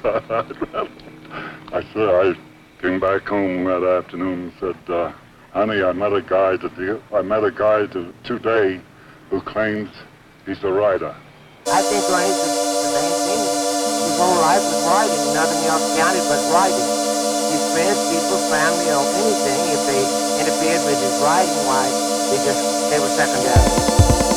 I said I came back home that afternoon and said, uh, "Honey, I met a guy I met a guy to, today who claims he's a writer." I think Ronnie's the, the main thing. His whole life was writing, nothing else counted but writing. His friends, people, family, or anything, if they interfered with his writing, why, they just, they were secondary.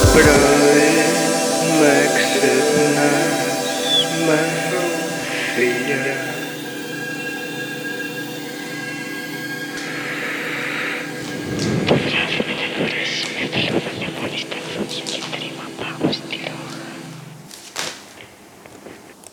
Brai Maximus Mafia